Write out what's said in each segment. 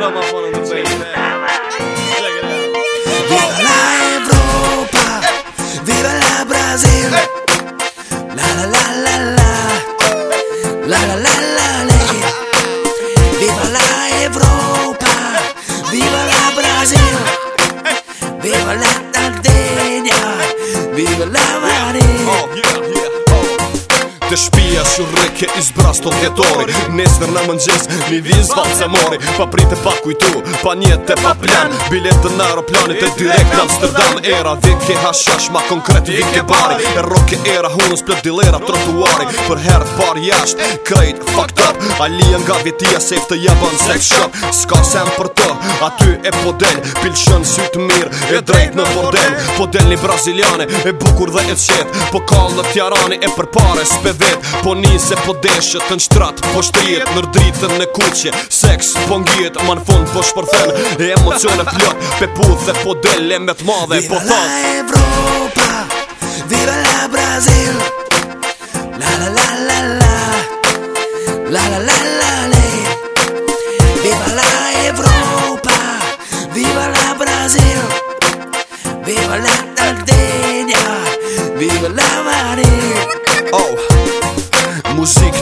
Put on my phone on the bass. ke izbras të tjetori Nesër në mëngjes, mi viz vatë se mori Pa prit e pa kujtu, pa njët e pa plan Bilet të në aeroplanit e direkt në Amsterdam Era vik e hashash, ma konkret vik e bari E roke era hunus për dilera trotuari Për herë të par jasht, krejt fakt up Alia nga vitia, sejf të jabën sex shop Ska sem për të, aty e podel Pilshën sy të mirë, e drejt në bordel Podel një braziliane, e bukur dhe e qet Po kallë dhe tjarani e përpare s'pe vet Po nise po po deshë të në shtrat Po shtrijet në rdritën në kuqje Seks, po ngjet ma në fund po shpërthen E e flot Pe puth po dele me të madhe po Viva la Evropa Viva la Brazil La la la la la La la la la le Viva la Evropa Viva la Brazil Viva la Tardinia Viva la Marie Oh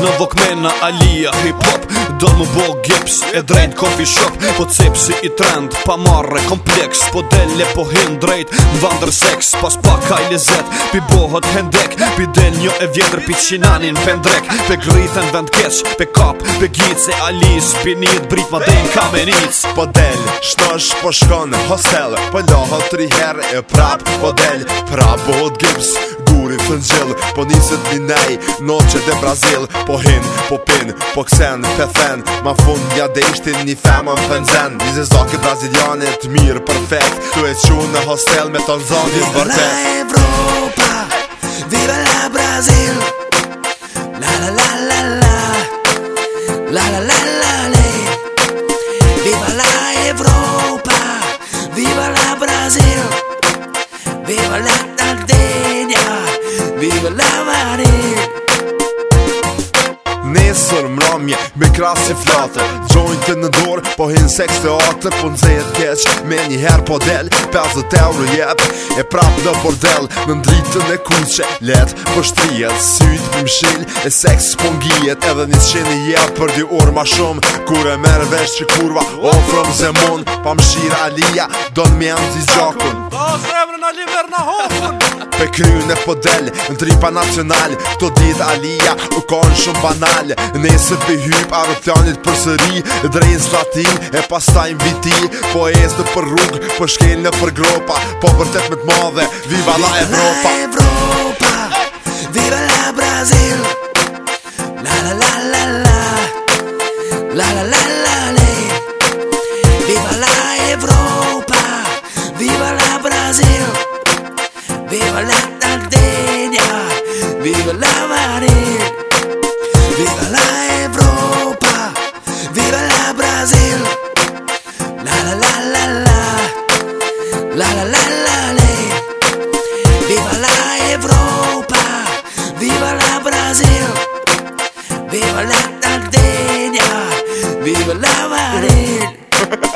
në vokmen në alia hip hop Do më bo gips e drejnë kofi shop Po cipsi i trend pa marre kompleks Po dele po hin drejt në vandër seks Pas pa ka i lezet pi bohët hendek Pi del një e vjetër pi qinanin pëndrek Pe gritën vend kesh, pe kap, pe gjit Se alis pi njët brit ma dejnë kamenic Po del shtosh po shkonë hostel Po ndohët tri her e prap Po del prap bohët gips Po mi fënxil, po njësët binej, noqët e Brazil Po hin, po pin, po ksen, pe përfen Ma fund nga deshtin, një femën fënxen Një zëzak e brazilianit, mirë, përfekt Tu e qunë në hostel, me të në zonë një vërtet Viva la Evropa, viva la Brazil La la la la la për mramje Me krasë që flatër Gjojnë në dorë Po hinë seks të atër Po në nëzirë keq Me një herë po del 50 euro jep E prapë në bordel Në ndritën e kuqe Letë për shtrijet Sytë për mshil E seks për po ngijet Edhe një qeni jep Për di orë ma shumë Kur e merë vesh që kurva O frëm mund Pa mshira alia në mjenë zi gjakun Do zemrë në liber në hofun Pe kryu në podel, në tripa nacional Këto dit alia, u konë shumë banal Nesë të bëhyp, arë të janit për sëri Drejnë së e pas tajnë viti Po esë së të për rrug, po shkenë në për gropa Po për tëtë me të viva la Evropa Viva la Evropa, viva la Brazil la la la la, la la la la viva la Sardegna, viva la Maria, viva la Europa, viva la Brasil, la la la la la, la la la la la, viva la Europa, viva la Brasil, viva la Sardegna, viva la Maria.